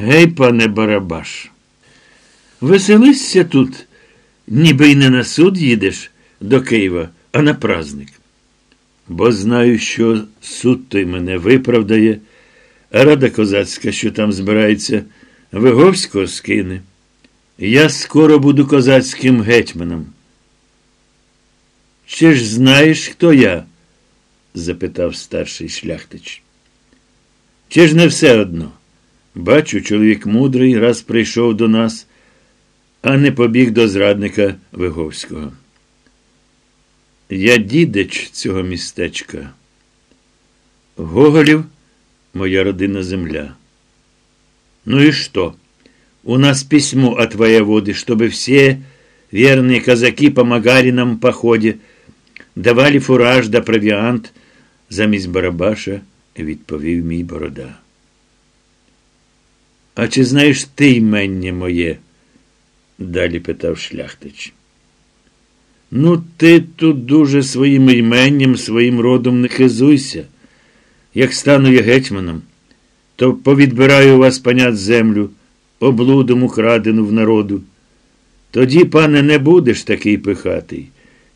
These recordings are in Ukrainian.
Гей, пане Барабаш. Веселишся тут, ніби й не на суд їдеш до Києва, а на праздник. Бо знаю, що суд той мене виправдає, а рада козацька, що там збирається, Виговського скине. Я скоро буду козацьким гетьманом. Чи ж знаєш, хто я? запитав старший шляхтич. Чи ж не все одно? Бачу, чоловік мудрий раз прийшов до нас, а не побіг до зрадника Виговського. Я дідич цього містечка. Гоголів моя родина земля. Ну и что? У нас письмо от воеводы, чтобы все верные казаки помогали нам в походе, давали фураж да провіант, замість Барабаша відповів мій борода. А чи знаєш ти ймення моє? далі питав шляхтич. Ну, ти тут дуже своїм іменням, своїм родом не хизуйся. Як стану я гетьманом, то повідбираю вас панят землю, облудом украдену в народу. Тоді, пане, не будеш такий пихатий.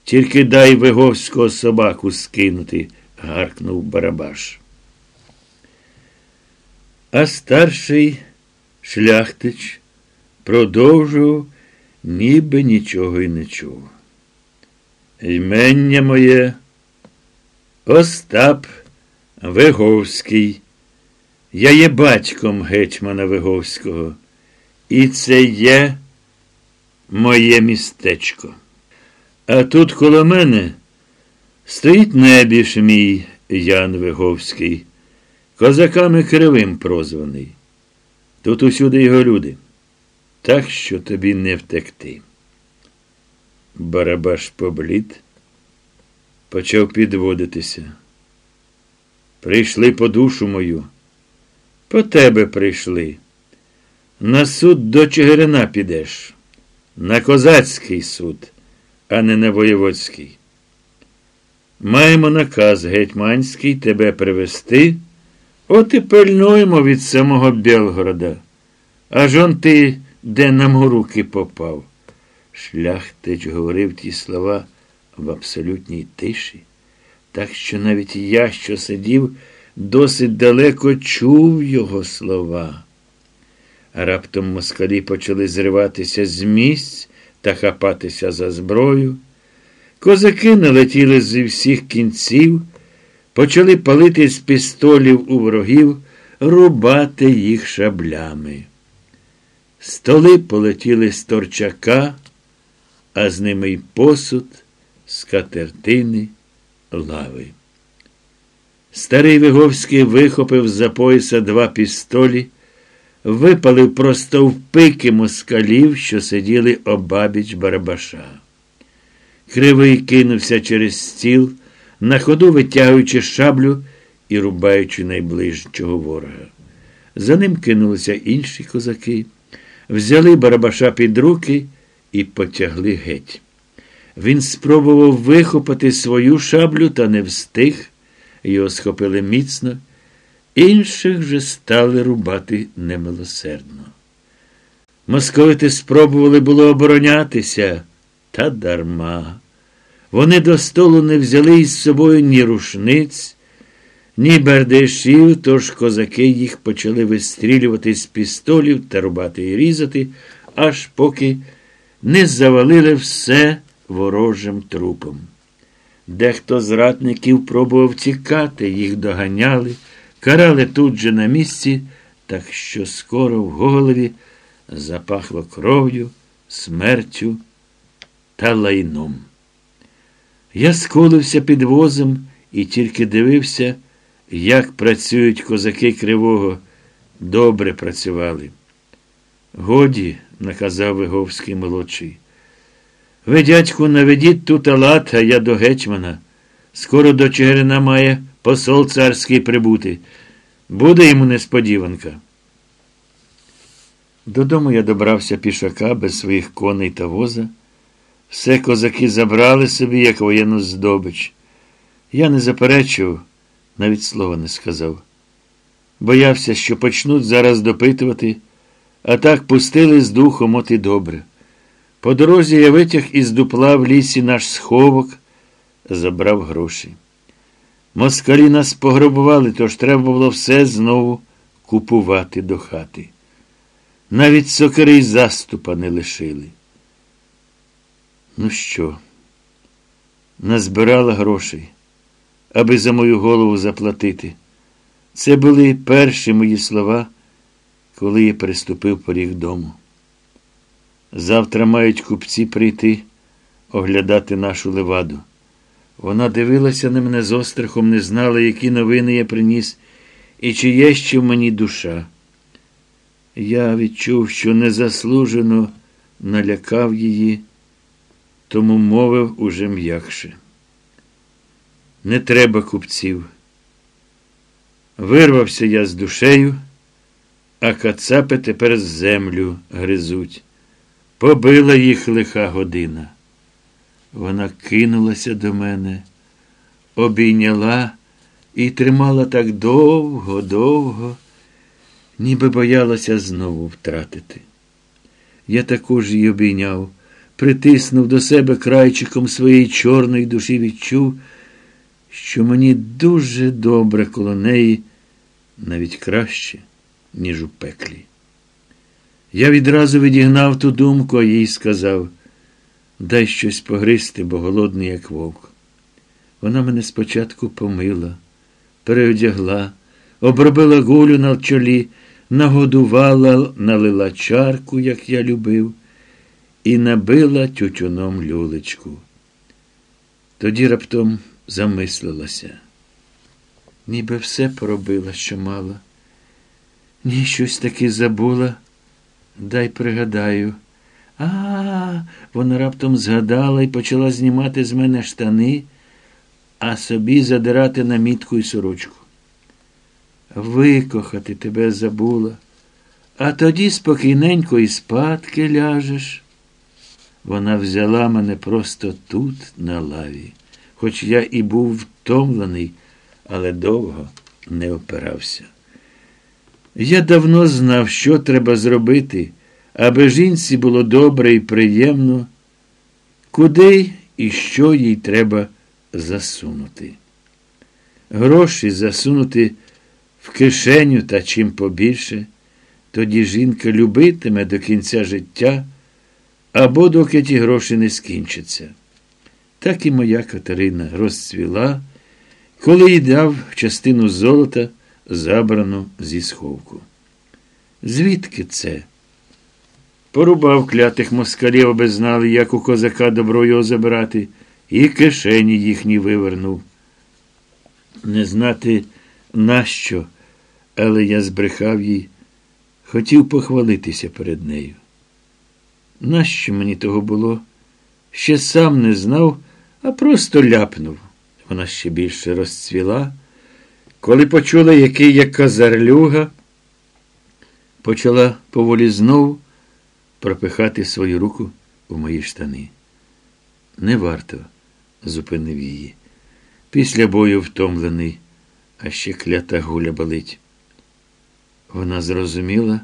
Тільки дай виговського собаку скинути, гаркнув Барабаш. А старший шляхтич продовжував, ніби нічого й не чув. Ймення моє Остап Виговський. Я є батьком гетьмана Виговського, і це є моє містечко. А тут коло мене стоїть небіж мій Ян Виговський, козаками кривим прозваний. Тут усюди його люди, так що тобі не втекти. Барабаш поблід, почав підводитися. Прийшли по душу мою. По тебе прийшли. На суд до Чигирина підеш, на козацький суд, а не на воєводський. Маємо наказ гетьманський тебе привести, от і пильнуємо від самого Білгорода. Аж он ти де нам у руки попав. Шляхтич говорив ті слова в абсолютній тиші, так що навіть я, що сидів, досить далеко чув його слова. А раптом москалі почали зриватися з місць та хапатися за зброю. Козаки налетіли зі всіх кінців, почали палити з пістолів у ворогів, рубати їх шаблями. Столи полетіли з торчака, а з ними й посуд, скатертини, лави. Старий Виговський вихопив з за пояса два пістолі, випалив просто в пики москалів, що сиділи обабіч Барабаша. Кривий кинувся через стіл, на ходу витягуючи шаблю і рубаючи найближчого ворога. За ним кинулися інші козаки, взяли Барабаша під руки і потягли геть. Він спробував вихопати свою шаблю та не встиг. Його схопили міцно, інших же стали рубати немилосердно. Московити спробували було оборонятися, та дарма. Вони до столу не взяли із собою ні рушниць, ні бердешів, тож козаки їх почали вистрілювати з пістолів та рубати і різати, аж поки не завалили все ворожим трупом. Дехто з ратників пробував тікати, їх доганяли, карали тут же на місці, так що скоро в голові запахло кров'ю, смертю та лайном. Я сколився під возом і тільки дивився, як працюють козаки кривого. Добре працювали. Годі, наказав Виговський молодший. Ви, дядьку, наведіть тут алат, а я до гетьмана. Скоро до Чигирина має посол царський прибути. Буде йому несподіванка. Додому я добрався пішака без своїх коней та воза. Все козаки забрали собі, як воєнну здобич. Я не заперечував, навіть слова не сказав. Боявся, що почнуть зараз допитувати, А так пустили з духом, от і добре. По дорозі я витяг із дупла в лісі наш сховок, забрав гроші. Москалі нас пограбували, тож треба було все знову купувати до хати. Навіть сокири й заступа не лишили. Ну що, назбирала грошей, аби за мою голову заплатити. Це були перші мої слова, коли я переступив поріг дому. Завтра мають купці прийти, оглядати нашу леваду. Вона дивилася на мене з острахом, не знала, які новини я приніс, і чи є ще в мені душа. Я відчув, що незаслужено налякав її, тому мовив уже м'якше. Не треба купців. Вирвався я з душею, а кацапи тепер землю гризуть. Побила їх лиха година. Вона кинулася до мене, обійняла і тримала так довго, довго, ніби боялася знову втратити. Я також її обійняв, притиснув до себе крайчиком своєї чорної душі, відчув, що мені дуже добре коло неї, навіть краще, ніж у пеклі. Я відразу відігнав ту думку, а їй сказав дай щось погристи, бо голодний, як вовк. Вона мене спочатку помила, переодягла, обробила гулю на чолі, нагодувала, налила чарку, як я любив, і набила тютюном люлечку. Тоді раптом замислилася. Ніби все поробила, що мала. Ні, щось таки забула. Дай пригадаю. А, -а, вона раптом згадала і почала знімати з мене штани, а собі задирати на мітку і сорочку. Викохати тебе забула, а тоді спокійненько і спадки ляжеш. Вона взяла мене просто тут, на лаві, хоч я і був втомлений, але довго не опирався. Я давно знав, що треба зробити, аби жінці було добре і приємно, куди і що їй треба засунути. Гроші засунути в кишеню та чим побільше, тоді жінка любитиме до кінця життя або доки ті гроші не скінчаться. Так і моя Катерина розцвіла, коли й дав частину золота забрану зі сховку. Звідки це? Порубав клятих москалів, аби знали, як у козака добро його забрати, і кишені їхні вивернув. Не знати, нащо, але я збрехав їй, хотів похвалитися перед нею. Нащо мені того було? Ще сам не знав, а просто ляпнув. Вона ще більше розцвіла. Коли почула, який я казарлюга, почала поволі знову пропихати свою руку у мої штани. Не варто, зупинив її. Після бою втомлений, а ще клята гуля болить. Вона зрозуміла,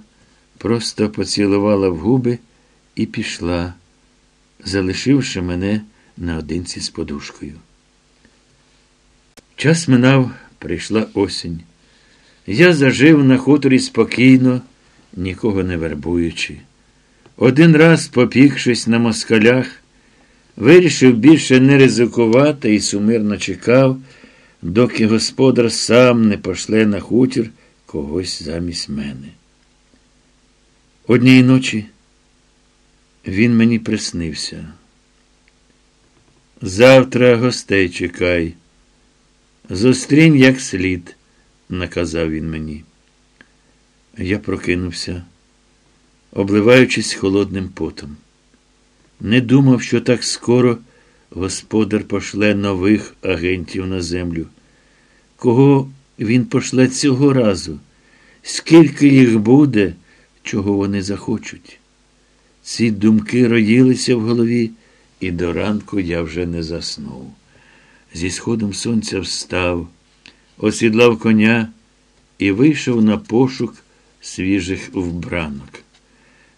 просто поцілувала в губи і пішла, залишивши мене наодинці з подушкою. Час минав прийшла осінь. Я зажив на хуторі спокійно, нікого не вербуючи. Один раз, попікшись на москалях, вирішив більше не ризикувати і сумирно чекав, доки господар сам не пошле на хутір когось замість мене. Однієї ночі він мені приснився. Завтра гостей чекай. Зустрінь як слід, наказав він мені. Я прокинувся, обливаючись холодним потом. Не думав, що так скоро господар пошле нових агентів на землю. Кого він пошле цього разу? Скільки їх буде, чого вони захочуть? Ці думки роїлися в голові, і до ранку я вже не заснув зі сходом сонця встав, осідлав коня і вийшов на пошук свіжих вбранок.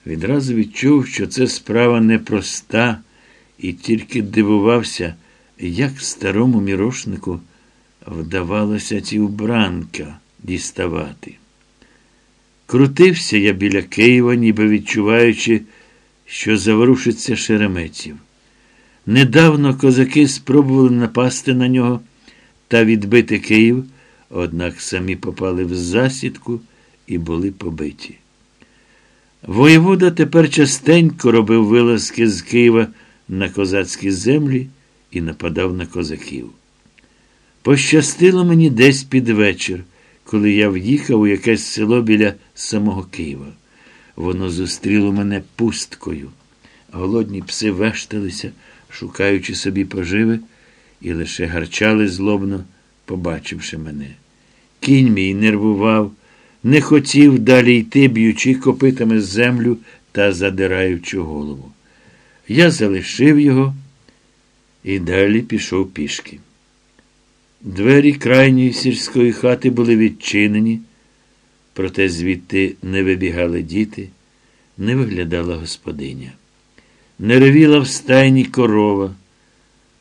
Відразу відчув, що це справа непроста, і тільки дивувався, як старому мірошнику вдавалося ці убранка діставати. Крутився я біля Києва, ніби відчуваючи, що заворушиться шереметів. Недавно козаки спробували напасти на нього та відбити Київ, однак самі попали в засідку і були побиті. Воєвода тепер частенько робив вилазки з Києва на козацькі землі і нападав на козаків. Пощастило мені десь під вечір, коли я в'їхав у якесь село біля самого Києва. Воно зустріло мене пусткою. Голодні пси вешталися, шукаючи собі поживи, і лише гарчали злобно, побачивши мене. Кінь мій нервував, не хотів далі йти, б'ючи копитами землю та задираючи голову. Я залишив його і далі пішов пішки. Двері крайньої сільської хати були відчинені, проте звідти не вибігали діти, не виглядала господиня. Не ревіла в стайні корова.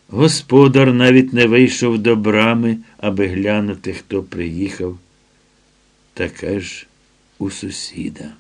Господар навіть не вийшов до брами, аби глянути, хто приїхав. Таке ж у сусіда.